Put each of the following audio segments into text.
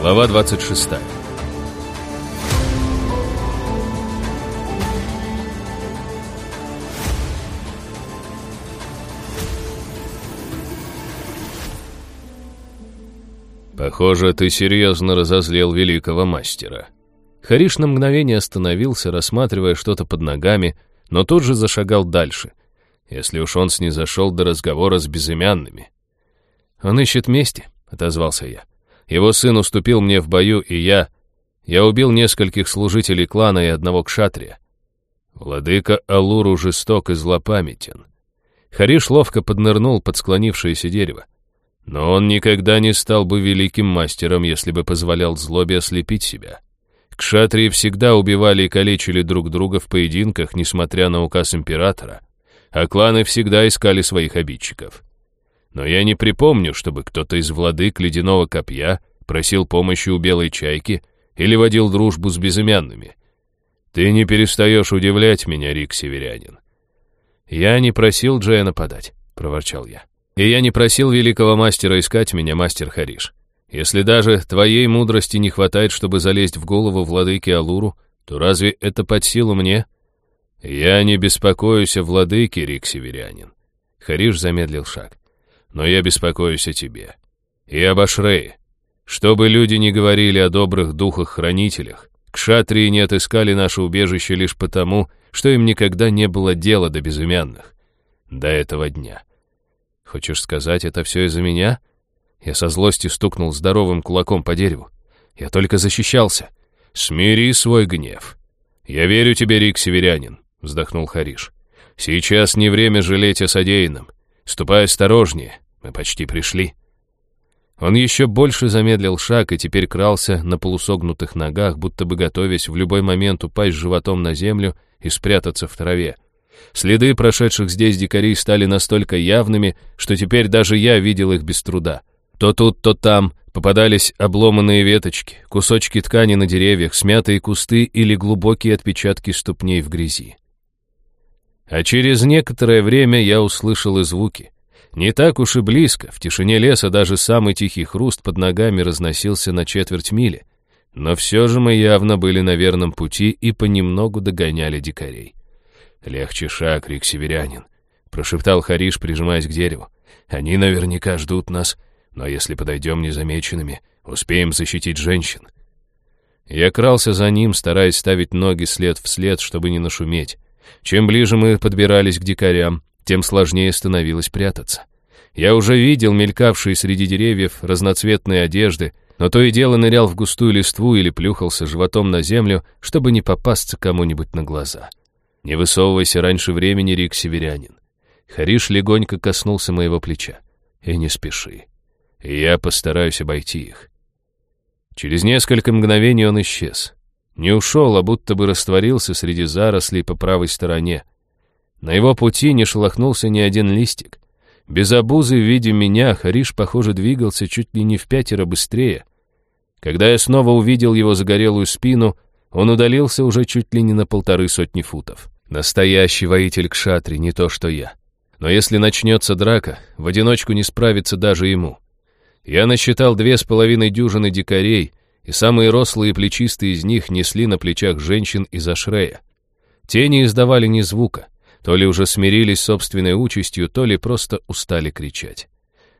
Глава 26 «Похоже, ты серьезно разозлил великого мастера». Хариш на мгновение остановился, рассматривая что-то под ногами, но тут же зашагал дальше, если уж он снизошел до разговора с безымянными. «Он ищет мести», — отозвался я. «Его сын уступил мне в бою, и я... Я убил нескольких служителей клана и одного кшатрия. Владыка Алуру жесток и злопамятен». Хариш ловко поднырнул под склонившееся дерево. Но он никогда не стал бы великим мастером, если бы позволял злобе ослепить себя. Кшатрии всегда убивали и калечили друг друга в поединках, несмотря на указ императора, а кланы всегда искали своих обидчиков. Но я не припомню, чтобы кто-то из владык ледяного копья просил помощи у белой чайки или водил дружбу с безымянными. Ты не перестаешь удивлять меня, Рик Северянин. Я не просил Джея нападать, проворчал я. И я не просил великого мастера искать меня, мастер Хариш. Если даже твоей мудрости не хватает, чтобы залезть в голову владыки Алуру, то разве это под силу мне? Я не беспокоюсь о владыке, Рик Северянин. Хариш замедлил шаг. Но я беспокоюсь о тебе. И об Ашрее. Чтобы люди не говорили о добрых духах-хранителях, кшатрии не отыскали наше убежище лишь потому, что им никогда не было дела до безымянных. До этого дня. Хочешь сказать, это все из-за меня? Я со злостью стукнул здоровым кулаком по дереву. Я только защищался. Смири свой гнев. Я верю тебе, Рик Северянин, вздохнул Хариш. Сейчас не время жалеть о содеянном. Ступай осторожнее, мы почти пришли. Он еще больше замедлил шаг и теперь крался на полусогнутых ногах, будто бы готовясь в любой момент упасть животом на землю и спрятаться в траве. Следы прошедших здесь дикарей стали настолько явными, что теперь даже я видел их без труда. То тут, то там попадались обломанные веточки, кусочки ткани на деревьях, смятые кусты или глубокие отпечатки ступней в грязи. А через некоторое время я услышал и звуки. Не так уж и близко, в тишине леса даже самый тихий хруст под ногами разносился на четверть мили. Но все же мы явно были на верном пути и понемногу догоняли дикарей. «Легче шаг, Рик Северянин», — прошептал Хариш, прижимаясь к дереву. «Они наверняка ждут нас, но если подойдем незамеченными, успеем защитить женщин». Я крался за ним, стараясь ставить ноги след в след, чтобы не нашуметь. Чем ближе мы подбирались к дикарям, тем сложнее становилось прятаться. Я уже видел мелькавшие среди деревьев разноцветные одежды, но то и дело нырял в густую листву или плюхался животом на землю, чтобы не попасться кому-нибудь на глаза. «Не высовывайся раньше времени, Рик Северянин». Хариш легонько коснулся моего плеча. «И не спеши. Я постараюсь обойти их». Через несколько мгновений он исчез. Не ушел, а будто бы растворился среди зарослей по правой стороне. На его пути не шелохнулся ни один листик. Без обузы в виде меня Хариш, похоже, двигался чуть ли не в пятеро быстрее. Когда я снова увидел его загорелую спину, он удалился уже чуть ли не на полторы сотни футов. Настоящий воитель Кшатри, не то что я. Но если начнется драка, в одиночку не справится даже ему. Я насчитал две с половиной дюжины дикарей, и самые рослые и плечистые из них несли на плечах женщин из Ашрея. Те не издавали ни звука, то ли уже смирились с собственной участью, то ли просто устали кричать.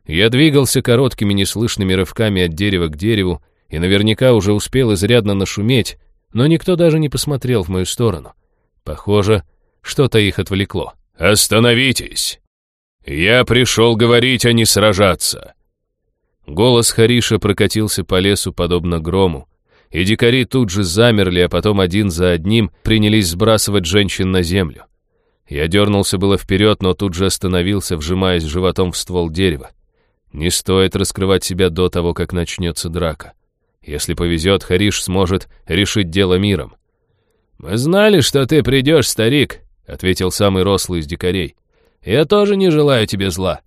Я двигался короткими неслышными рывками от дерева к дереву, и наверняка уже успел изрядно нашуметь, но никто даже не посмотрел в мою сторону. Похоже, что-то их отвлекло. «Остановитесь! Я пришел говорить, а не сражаться!» Голос Хариша прокатился по лесу подобно грому, и дикари тут же замерли, а потом один за одним принялись сбрасывать женщин на землю. Я дернулся было вперед, но тут же остановился, вжимаясь животом в ствол дерева. Не стоит раскрывать себя до того, как начнется драка. Если повезет, Хариш сможет решить дело миром. «Мы знали, что ты придешь, старик», — ответил самый рослый из дикарей. «Я тоже не желаю тебе зла.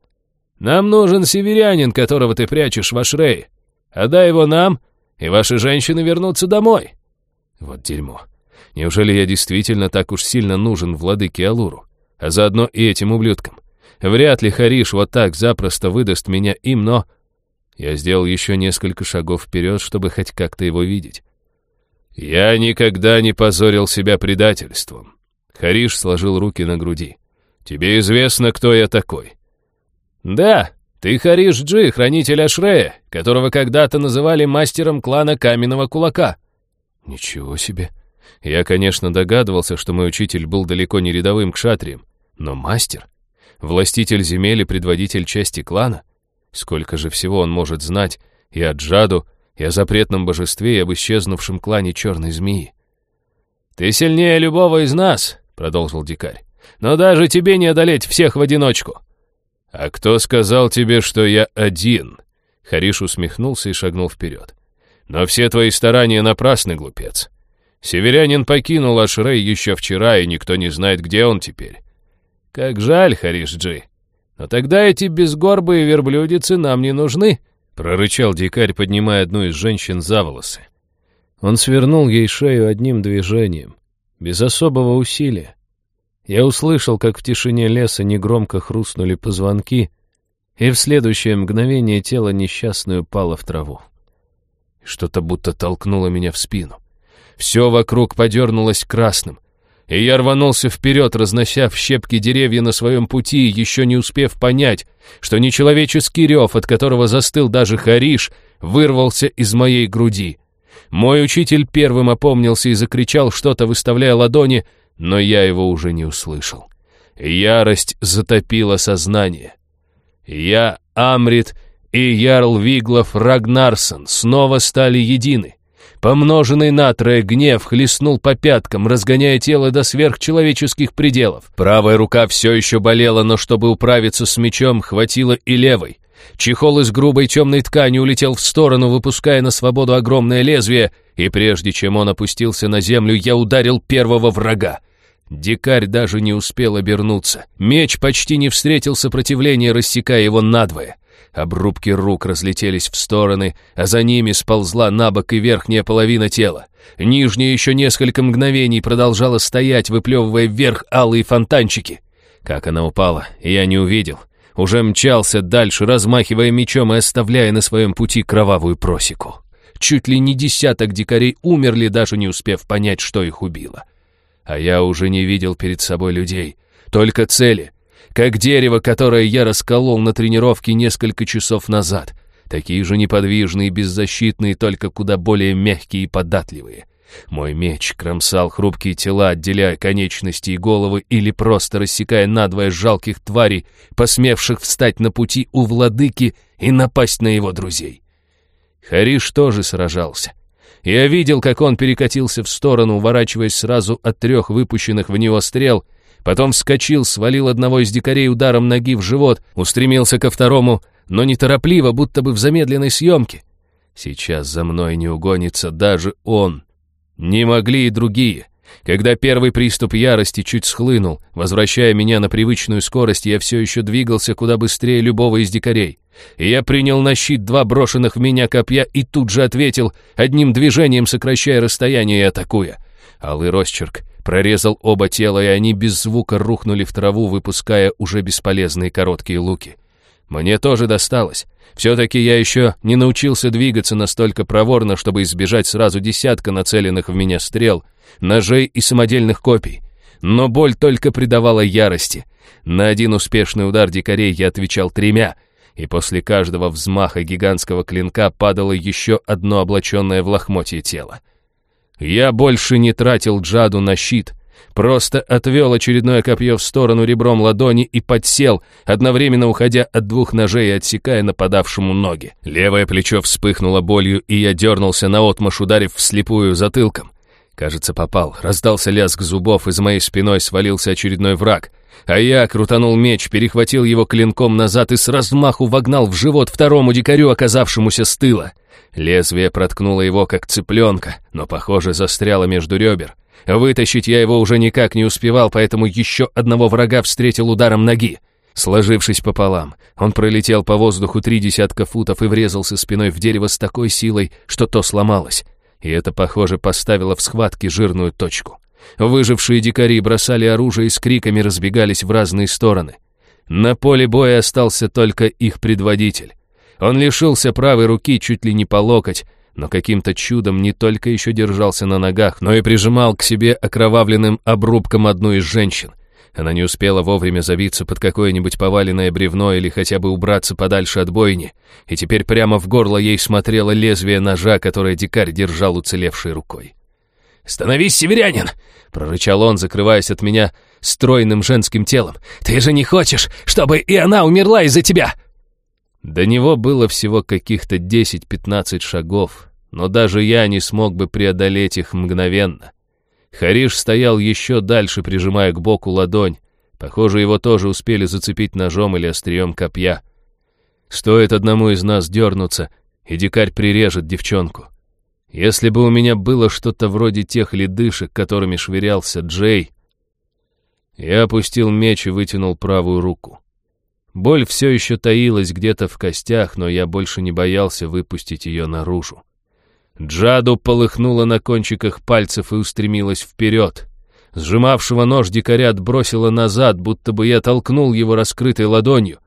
Нам нужен северянин, которого ты прячешь в Ашрее. Отдай его нам, и ваши женщины вернутся домой». Вот дерьмо. Неужели я действительно так уж сильно нужен владыке Алуру? А заодно и этим ублюдкам. Вряд ли Хариш вот так запросто выдаст меня им, но... Я сделал еще несколько шагов вперед, чтобы хоть как-то его видеть. «Я никогда не позорил себя предательством». Хариш сложил руки на груди. «Тебе известно, кто я такой?» «Да, ты Хариш Джи, хранитель Ашрея, которого когда-то называли мастером клана Каменного Кулака». «Ничего себе!» Я, конечно, догадывался, что мой учитель был далеко не рядовым кшатрием, но мастер? Властитель земель и предводитель части клана? Сколько же всего он может знать и о Джаду, и о запретном божестве, и об исчезнувшем клане черной змеи? «Ты сильнее любого из нас», — продолжил дикарь. «Но даже тебе не одолеть всех в одиночку». «А кто сказал тебе, что я один?» Хариш усмехнулся и шагнул вперед. «Но все твои старания напрасны, глупец. Северянин покинул Ашрей еще вчера, и никто не знает, где он теперь. Как жаль, Хариш-Джи. Но тогда эти безгорбые верблюдицы нам не нужны, прорычал дикарь, поднимая одну из женщин за волосы. Он свернул ей шею одним движением, без особого усилия. Я услышал, как в тишине леса негромко хрустнули позвонки, и в следующее мгновение тело несчастное упало в траву. Что-то будто толкнуло меня в спину. Все вокруг подернулось красным. И я рванулся вперед, разнося в щепки деревья на своем пути, еще не успев понять, что нечеловеческий рев, от которого застыл даже Хариш, вырвался из моей груди. Мой учитель первым опомнился и закричал что-то, выставляя ладони, но я его уже не услышал. Ярость затопила сознание. Я, Амрит и Ярл Виглов Рагнарсон снова стали едины. Помноженный на трое гнев хлестнул по пяткам, разгоняя тело до сверхчеловеческих пределов. Правая рука все еще болела, но чтобы управиться с мечом, хватило и левой. Чехол из грубой темной ткани улетел в сторону, выпуская на свободу огромное лезвие, и прежде чем он опустился на землю, я ударил первого врага. Дикарь даже не успел обернуться. Меч почти не встретил сопротивления, рассекая его надвое. Обрубки рук разлетелись в стороны, а за ними сползла на бок и верхняя половина тела. Нижняя еще несколько мгновений продолжала стоять, выплевывая вверх алые фонтанчики. Как она упала, я не увидел. Уже мчался дальше, размахивая мечом и оставляя на своем пути кровавую просеку. Чуть ли не десяток дикарей умерли, даже не успев понять, что их убило. А я уже не видел перед собой людей, только цели — как дерево, которое я расколол на тренировке несколько часов назад. Такие же неподвижные, беззащитные, только куда более мягкие и податливые. Мой меч кромсал хрупкие тела, отделяя конечности и головы или просто рассекая надвое жалких тварей, посмевших встать на пути у владыки и напасть на его друзей. Хариш тоже сражался. Я видел, как он перекатился в сторону, уворачиваясь сразу от трех выпущенных в него стрел, Потом вскочил, свалил одного из дикарей ударом ноги в живот, устремился ко второму, но неторопливо, будто бы в замедленной съемке. Сейчас за мной не угонится даже он. Не могли и другие. Когда первый приступ ярости чуть схлынул, возвращая меня на привычную скорость, я все еще двигался куда быстрее любого из дикарей. И я принял на щит два брошенных в меня копья и тут же ответил, одним движением сокращая расстояние и атакуя. Алый росчерк прорезал оба тела, и они без звука рухнули в траву, выпуская уже бесполезные короткие луки. Мне тоже досталось. Все-таки я еще не научился двигаться настолько проворно, чтобы избежать сразу десятка нацеленных в меня стрел, ножей и самодельных копий. Но боль только придавала ярости. На один успешный удар дикарей я отвечал тремя, и после каждого взмаха гигантского клинка падало еще одно облаченное в лохмотье тело. Я больше не тратил Джаду на щит, просто отвел очередное копье в сторону ребром ладони и подсел, одновременно уходя от двух ножей и отсекая нападавшему ноги. Левое плечо вспыхнуло болью, и я дернулся наотмашь, ударив вслепую затылком. Кажется, попал. Раздался лязг зубов, и за моей спиной свалился очередной враг. А я крутанул меч, перехватил его клинком назад и с размаху вогнал в живот второму дикарю, оказавшемуся с тыла. Лезвие проткнуло его, как цыпленка, но, похоже, застряло между ребер. Вытащить я его уже никак не успевал, поэтому еще одного врага встретил ударом ноги. Сложившись пополам, он пролетел по воздуху три десятка футов и врезался спиной в дерево с такой силой, что то сломалось. И это, похоже, поставило в схватке жирную точку. Выжившие дикари бросали оружие и с криками разбегались в разные стороны. На поле боя остался только их предводитель. Он лишился правой руки чуть ли не по локоть, но каким-то чудом не только еще держался на ногах, но и прижимал к себе окровавленным обрубком одну из женщин. Она не успела вовремя завиться под какое-нибудь поваленное бревно или хотя бы убраться подальше от бойни, и теперь прямо в горло ей смотрело лезвие ножа, которое дикарь держал уцелевшей рукой. «Становись, северянин!» — прорычал он, закрываясь от меня стройным женским телом. «Ты же не хочешь, чтобы и она умерла из-за тебя!» До него было всего каких-то 10-15 шагов, но даже я не смог бы преодолеть их мгновенно. Хариш стоял еще дальше, прижимая к боку ладонь. Похоже, его тоже успели зацепить ножом или острием копья. Стоит одному из нас дернуться, и дикарь прирежет девчонку. Если бы у меня было что-то вроде тех ледышек, которыми швырялся Джей... Я опустил меч и вытянул правую руку. Боль все еще таилась где-то в костях, но я больше не боялся выпустить ее наружу. Джаду полыхнула на кончиках пальцев и устремилась вперед. Сжимавшего нож дикаря отбросила назад, будто бы я толкнул его раскрытой ладонью.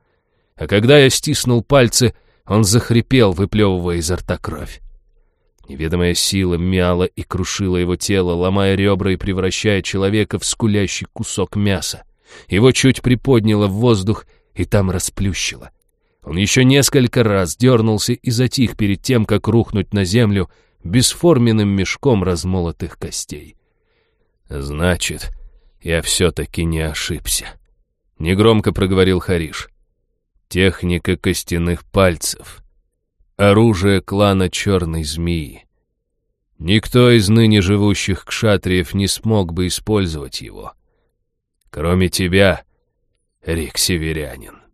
А когда я стиснул пальцы, он захрипел, выплевывая изо рта кровь. Неведомая сила мяла и крушила его тело, ломая ребра и превращая человека в скулящий кусок мяса. Его чуть приподняло в воздух и там расплющило. Он еще несколько раз дернулся и затих перед тем, как рухнуть на землю бесформенным мешком размолотых костей. «Значит, я все-таки не ошибся», — негромко проговорил Хариш. «Техника костяных пальцев. Оружие клана Черной Змеи. Никто из ныне живущих кшатриев не смог бы использовать его. Кроме тебя, Рик Северянин».